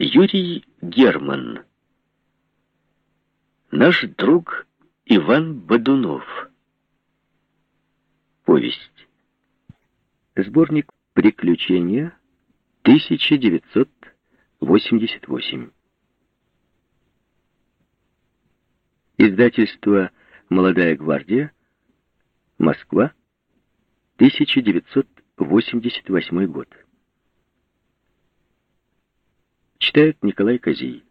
Юрий Герман. Наш друг Иван Бодунов. Повесть. Сборник «Приключения» 1988. Издательство «Молодая гвардия», Москва, 1988 год. Читает Николай Козий.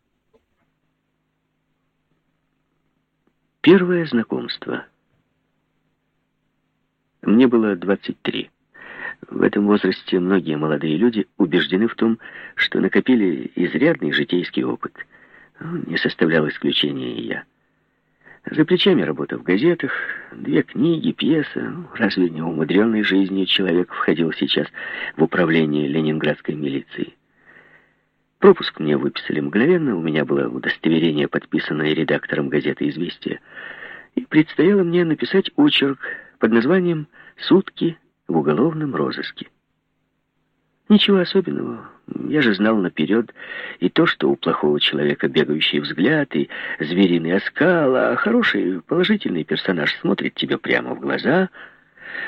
Первое знакомство. Мне было 23. В этом возрасте многие молодые люди убеждены в том, что накопили изрядный житейский опыт. Не составлял исключения и я. За плечами работа в газетах, две книги, пьеса. Ну, разве не умудренный жизнью человек входил сейчас в управление ленинградской милиции? Пропуск мне выписали мгновенно, у меня было удостоверение, подписанное редактором газеты «Известия», и предстояло мне написать очерк под названием «Сутки в уголовном розыске». Ничего особенного, я же знал наперед и то, что у плохого человека бегающий взгляд и звериный оскал, а хороший положительный персонаж смотрит тебе прямо в глаза —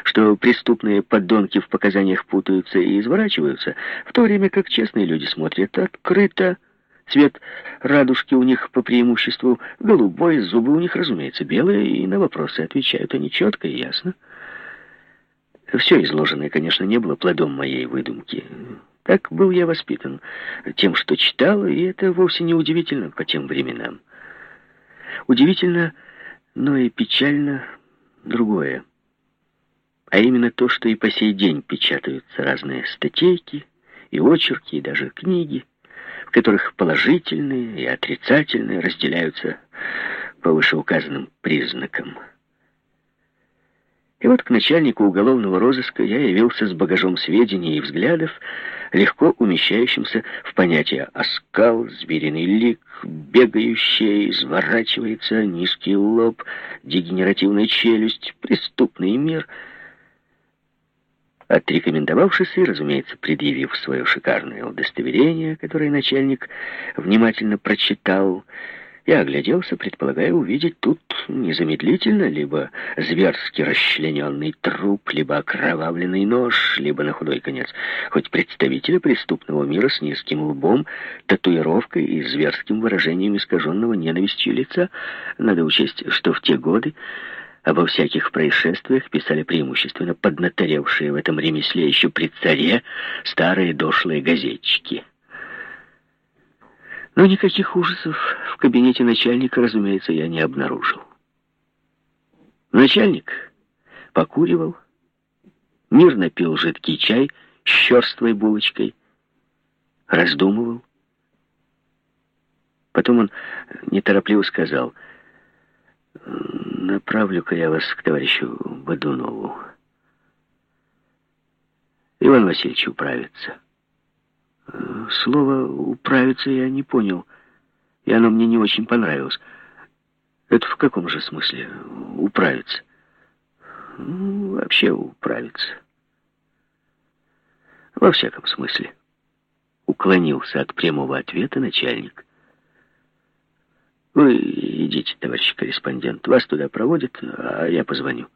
что преступные подонки в показаниях путаются и изворачиваются, в то время как честные люди смотрят открыто. Цвет радужки у них по преимуществу голубой, зубы у них, разумеется, белые, и на вопросы отвечают они четко и ясно. Все изложенное, конечно, не было плодом моей выдумки. Так был я воспитан тем, что читал, и это вовсе не удивительно по тем временам. Удивительно, но и печально другое. А именно то, что и по сей день печатаются разные статейки, и очерки, и даже книги, в которых положительные и отрицательные разделяются по вышеуказанным признакам. И вот к начальнику уголовного розыска я явился с багажом сведений и взглядов, легко умещающимся в понятие оскал, звериный лик, бегающий, изворачивается, низкий лоб, дегенеративная челюсть, преступный мир — Отрекомендовавшись и, разумеется, предъявив свое шикарное удостоверение, которое начальник внимательно прочитал, я огляделся, предполагая увидеть тут незамедлительно либо зверски расчлененный труп, либо окровавленный нож, либо, на худой конец, хоть представителя преступного мира с низким лбом, татуировкой и зверским выражением искаженного ненавистью лица. Надо учесть, что в те годы Обо всяких происшествиях писали преимущественно поднаторевшие в этом ремесле еще при царе старые дошлые газетчики. Но никаких ужасов в кабинете начальника, разумеется, я не обнаружил. Начальник покуривал, мирно пил жидкий чай с черствой булочкой, раздумывал. Потом он неторопливо сказал — Направлю-ка я вас к товарищу Бодунову. Иван Васильевич управится. Слово «управиться» я не понял, и оно мне не очень понравилось. Это в каком же смысле управиться? Ну, вообще управиться. Во всяком смысле. Уклонился от прямого ответа начальник. Вы идите, товарищ корреспондент. Вас туда проводят, а я позвоню.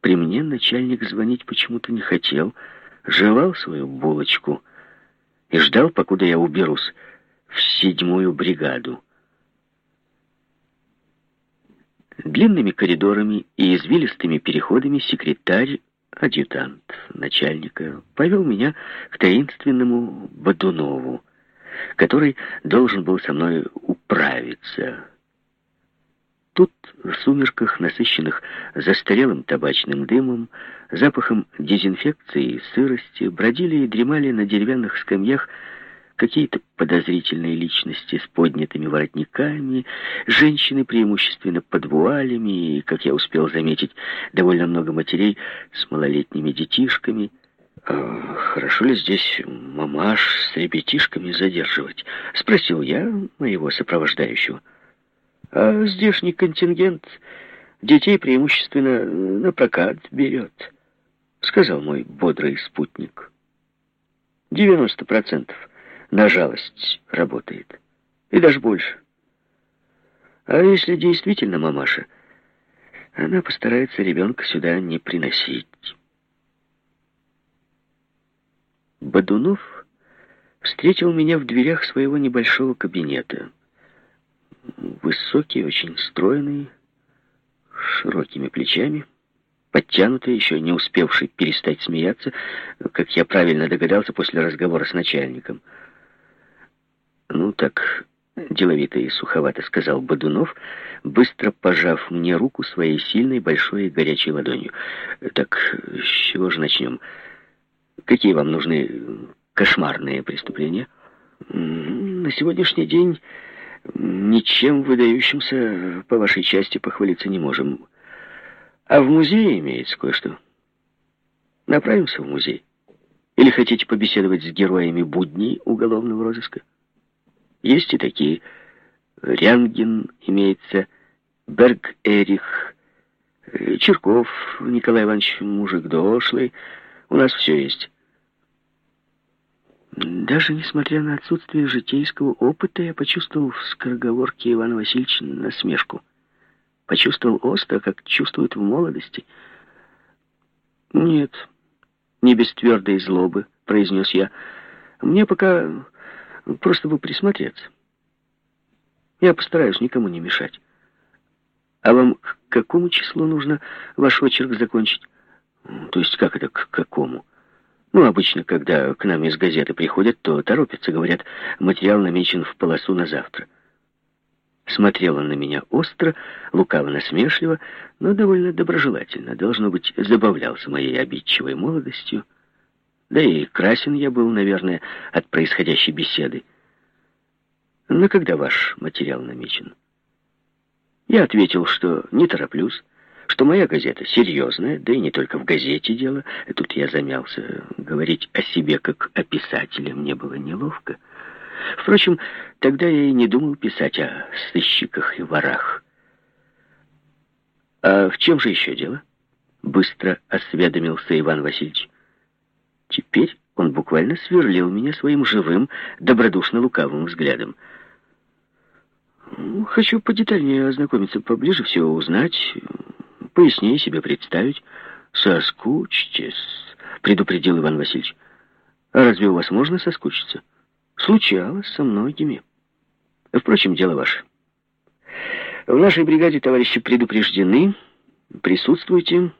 При мне начальник звонить почему-то не хотел, жевал свою булочку и ждал, покуда я уберусь в седьмую бригаду. Длинными коридорами и извилистыми переходами секретарь, адъютант начальника повел меня к таинственному Бодунову, который должен был со мной управиться. Тут, в сумерках, насыщенных застарелым табачным дымом, запахом дезинфекции и сырости, бродили и дремали на деревянных скамьях какие-то подозрительные личности с поднятыми воротниками, женщины преимущественно под вуалями и, как я успел заметить, довольно много матерей с малолетними детишками — «А хорошо ли здесь мамаш с ребятишками задерживать?» — спросил я моего сопровождающего. «А здешний контингент детей преимущественно на прокат берет», — сказал мой бодрый спутник. «Девяносто процентов на жалость работает. И даже больше. А если действительно мамаша, она постарается ребенка сюда не приносить. Бодунов встретил меня в дверях своего небольшого кабинета. Высокий, очень стройный, широкими плечами, подтянутый, еще не успевший перестать смеяться, как я правильно догадался после разговора с начальником. «Ну так, деловито и суховато сказал Бодунов, быстро пожав мне руку своей сильной, большой и горячей ладонью. «Так, с чего же начнем? Какие вам нужны кошмарные преступления?» «На сегодняшний день ничем выдающимся по вашей части похвалиться не можем. А в музее имеется кое-что. Направимся в музей. Или хотите побеседовать с героями будней уголовного розыска?» Есть и такие. Рянгин имеется, Берг Эрих, э, Черков Николай Иванович, мужик дошлый. У нас все есть. Даже несмотря на отсутствие житейского опыта, я почувствовал в скороговорке Ивана Васильевича насмешку. Почувствовал остро, как чувствует в молодости. «Нет, не без твердой злобы», — произнес я. «Мне пока Просто бы присмотреться. Я постараюсь никому не мешать. А вам к какому числу нужно ваш очерк закончить? То есть как это к какому? Ну, обычно, когда к нам из газеты приходят, то торопятся, говорят, материал намечен в полосу на завтра. Смотрел он на меня остро, лукаво-насмешливо, но довольно доброжелательно. Должно быть, забавлялся моей обидчивой молодостью. Да и красен я был, наверное, от происходящей беседы. На когда ваш материал намечен? Я ответил, что не тороплюсь, что моя газета серьезная, да и не только в газете дело. Тут я замялся. Говорить о себе как о писателе мне было неловко. Впрочем, тогда я и не думал писать о сыщиках и ворах. «А в чем же еще дело?» Быстро осведомился Иван Васильевич. Теперь он буквально сверлил меня своим живым, добродушно-лукавым взглядом. «Ну, «Хочу подетальнее ознакомиться, поближе всего узнать, пояснее себе представить. Соскучьтесь», — предупредил Иван Васильевич. «А разве у вас можно соскучиться?» «Случалось со многими. Впрочем, дело ваше. В нашей бригаде товарищи предупреждены. Присутствуйте.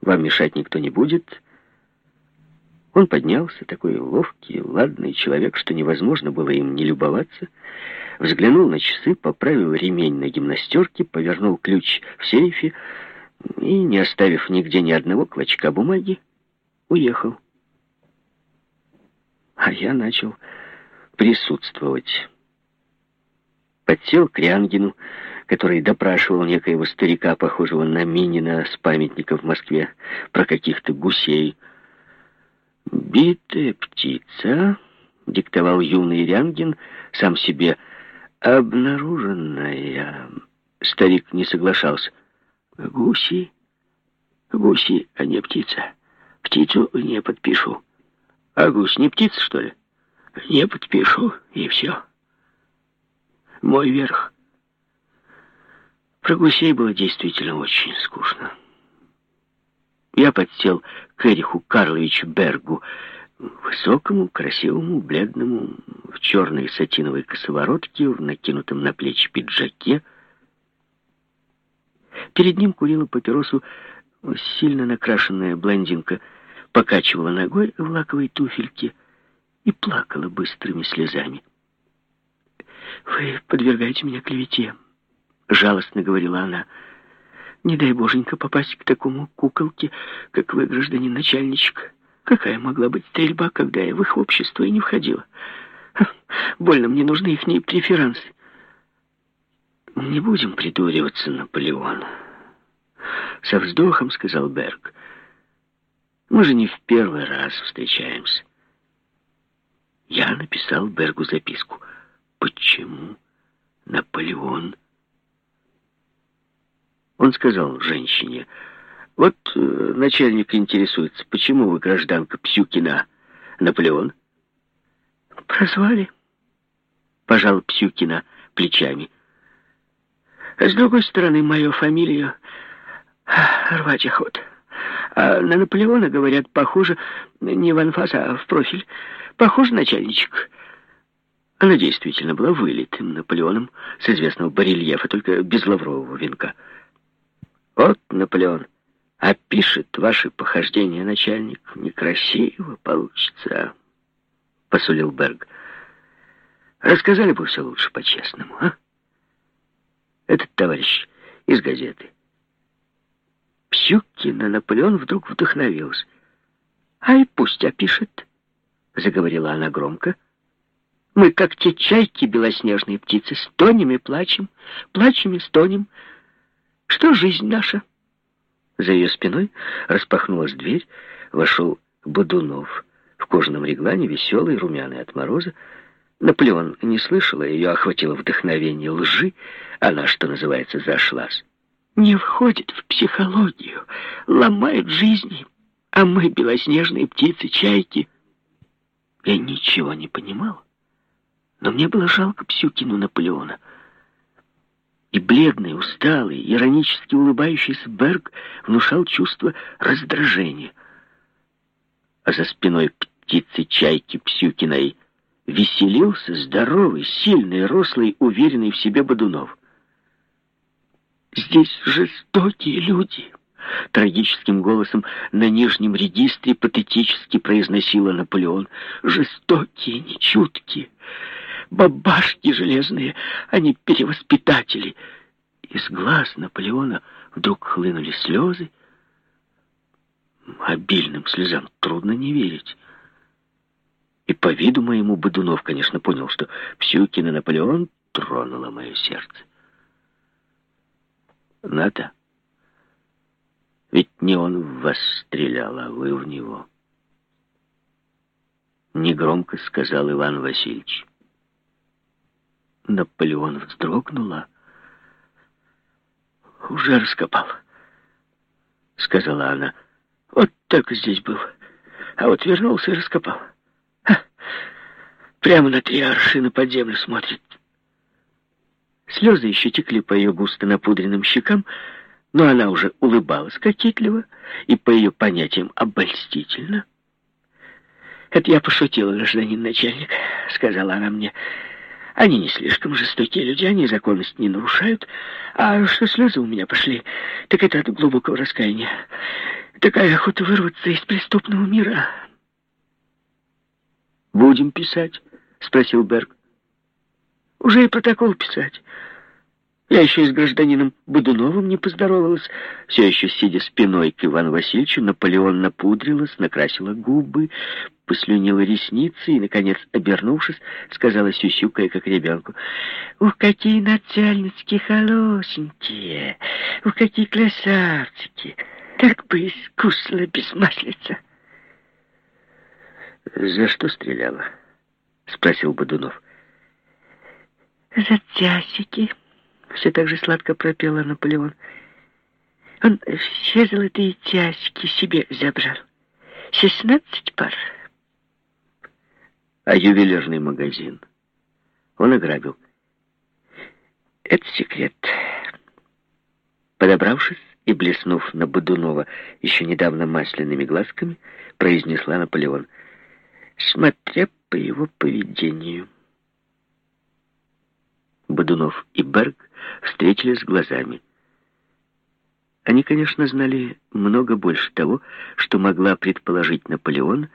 Вам мешать никто не будет». Он поднялся, такой ловкий, ладный человек, что невозможно было им не любоваться, взглянул на часы, поправил ремень на гимнастерке, повернул ключ в сейфе и, не оставив нигде ни одного клочка бумаги, уехал. А я начал присутствовать. Подсел к Рянгину, который допрашивал некоего старика, похожего на Минина с памятника в Москве, про каких-то гусей, «Битая птица», — диктовал юный Рянгин сам себе, — «обнаруженная». Старик не соглашался. «Гуси? Гуси, а не птица. Птицу не подпишу». «А гусь не птица, что ли?» «Не подпишу, и все. Мой верх». Про гусей было действительно очень скучно. Я подсел к Эриху Карловичу Бергу, высокому, красивому, бледному, в черной сатиновой косоворотке, в накинутом на плечи пиджаке. Перед ним курила папиросу сильно накрашенная блондинка, покачивала ногой в лаковой туфельке и плакала быстрыми слезами. «Вы подвергаете меня клевете», — жалостно говорила она, — не дай боженька попасть к такому куколке, как вы, гражданин начальничек. Какая могла быть стрельба, когда я в их общество и не входила? Больно мне нужны их преферансы. Не будем придуриваться, Наполеон. Со вздохом сказал Берг. Мы же не в первый раз встречаемся. Я написал Бергу записку. Почему Наполеон он сказал женщине, «Вот э, начальник интересуется, почему вы гражданка Псюкина, Наполеон?» Прозвали. Пожал Псюкина плечами. С другой стороны, мою фамилию рвать охота. А на Наполеона, говорят, похоже, не в анфас, а в профиль. Похож начальничек. Она действительно была вылитым Наполеоном с известного барельефа, только без лаврового венка. Вот Наполеон опишет ваши похождения, начальник. Некрасиво получится, посулил Берг. Рассказали бы все лучше по-честному, а? Этот товарищ из газеты. Псюкина Наполеон вдруг вдохновился. «Ай, пусть опишет», — заговорила она громко. «Мы, как те чайки, белоснежные птицы, стонем и плачем, плачем и стонем. Что жизнь наша?» За ее спиной распахнулась дверь, вошел Бодунов кожаном реглане, веселый, румяный от мороза. Наполеон не слышала, ее охватило вдохновение лжи, она, что называется, зашлась не входит в психологию, ломает жизни, а мы, белоснежные птицы, чайки. Я ничего не понимал, но мне было жалко Псюкину Наполеона. И бледный, усталый, иронически улыбающийся Берг внушал чувство раздражения. А за спиной птицы-чайки Псюкиной веселился здоровый, сильный, рослый, уверенный в себе Бодунов. Здесь жестокие люди. Трагическим голосом на нижнем регистре патетически произносила Наполеон. Жестокие, нечуткие. Бабашки железные, они перевоспитатели. Из глаз Наполеона вдруг хлынули слезы. Обильным слезам трудно не верить. И по виду моему Бодунов, конечно, понял, что Псюкин и Наполеон тронуло мое сердце. Ната, ведь не он в вас стрелял, а вы в него. Негромко сказал Иван Васильевич. Наполеон вздрогнула. «Уже раскопал», — сказала она. «Вот так здесь был. А вот вернулся и раскопал. Прямо на три аршина под землю смотрит. Слезы еще текли по ее густо напудренным щекам, но она уже улыбалась кокетливо и, по ее понятиям, обольстительно. «Это я пошутила, гражданин начальник», — сказала она мне. «Они не слишком жестокие люди, они законность не нарушают. А что слезы у меня пошли, так это от глубокого раскаяния. Такая охота вырваться из преступного мира». «Будем писать?» — спросил Берг. Уже и протокол писать. Я еще и с гражданином Бодуновым не поздоровалась. Все еще сидя спиной к Ивану Васильевичу, Наполеон напудрилась, накрасила губы, послюнила ресницы и, наконец, обернувшись, сказала сюсюкая, как ребенку, «Ух, какие начальнички холосенькие! Ух, какие красавчики! Как бы искусила без маслица!» «За что стреляла?» — спросил Бодунов. «За часики», — все так же сладко пропела Наполеон. «Он все золотые часики себе забрал. Шестнадцать пар». «А ювелирный магазин?» Он ограбил. «Это секрет». Подобравшись и блеснув на Бодунова еще недавно масляными глазками, произнесла Наполеон, смотря по его поведению. Бодунов и Берг встретились глазами. Они, конечно, знали много больше того, что могла предположить Наполеон,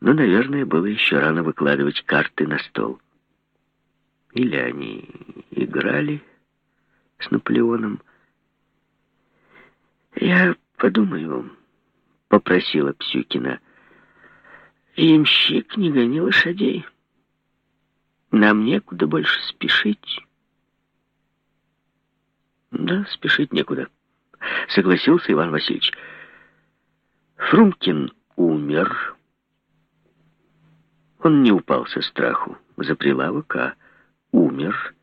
но, наверное, было еще рано выкладывать карты на стол. Или они играли с Наполеоном. «Я подумаю», — попросила Псюкина. «Ямщик не гони лошадей». Нам некуда больше спешить. Да, спешить некуда, согласился Иван Васильевич. Фрумкин умер. Он не упал со страху за прилавок, а умер.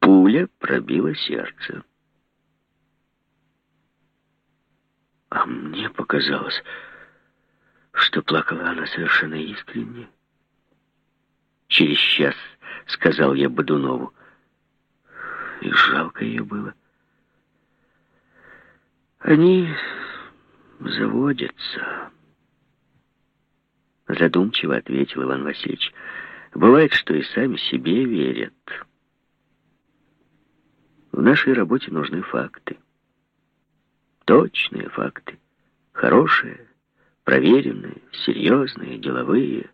Пуля пробила сердце. А мне показалось, что плакала она совершенно искренне. через час сказал я Бодунову. И жалко ее было. Они заводятся. Задумчиво ответил Иван Васильевич. Бывает, что и сами себе верят. В нашей работе нужны факты. Точные факты. Хорошие, проверенные, серьезные, деловые.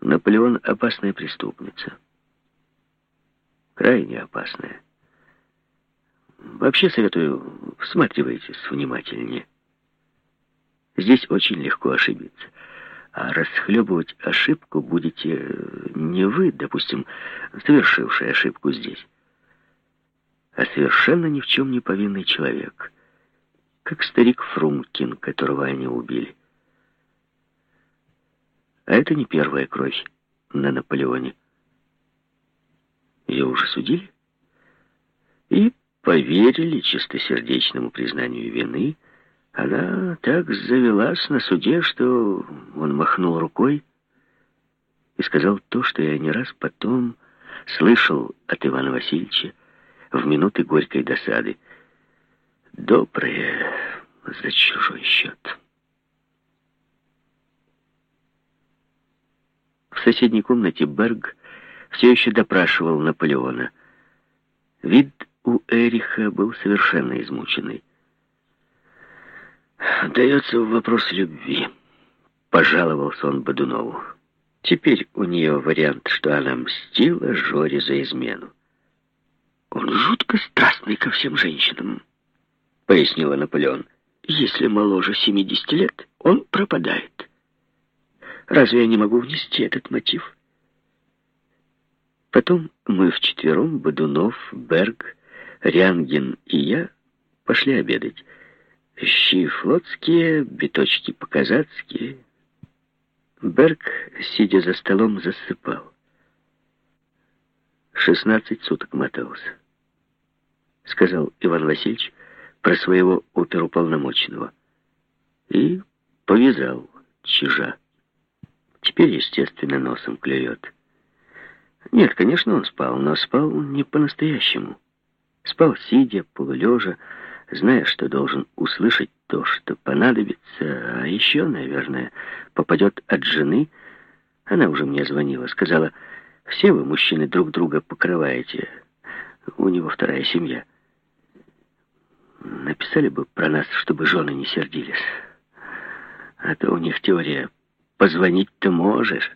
Наполеон — опасная преступница. Крайне опасная. Вообще советую, всматривайтесь внимательнее. Здесь очень легко ошибиться. А расхлебывать ошибку будете не вы, допустим, совершивший ошибку здесь, а совершенно ни в чем не повинный человек, как старик Фрумкин, которого они убили. А это не первая кровь на Наполеоне. Ее уже судили? И поверили чистосердечному признанию вины, она так завелась на суде, что он махнул рукой и сказал то, что я не раз потом слышал от Ивана Васильевича в минуты горькой досады. Доброе за чужой счет. В соседней комнате Берг все еще допрашивал Наполеона. Вид у Эриха был совершенно измученный. Дается вопрос любви. Пожаловался он Бодунову. Теперь у нее вариант, что она мстила Жоре за измену. Он жутко страстный ко всем женщинам, пояснила Наполеон. Если моложе 70 лет, он пропадает. Разве я не могу внести этот мотив? Потом мы вчетвером, Бодунов, Берг, Рянгин и я, пошли обедать. Щи флотские, биточки по-казацки. Берг, сидя за столом, засыпал. Шестнадцать суток мотался, сказал Иван Васильевич про своего оперуполномоченного. И повязал чижа. Теперь, естественно, носом клюет. Нет, конечно, он спал, но спал не по-настоящему. Спал сидя, полулежа, зная, что должен услышать то, что понадобится, а еще, наверное, попадет от жены. Она уже мне звонила, сказала, все вы, мужчины, друг друга покрываете. У него вторая семья. Написали бы про нас, чтобы жены не сердились. А то у них теория «позвонить ты можешь».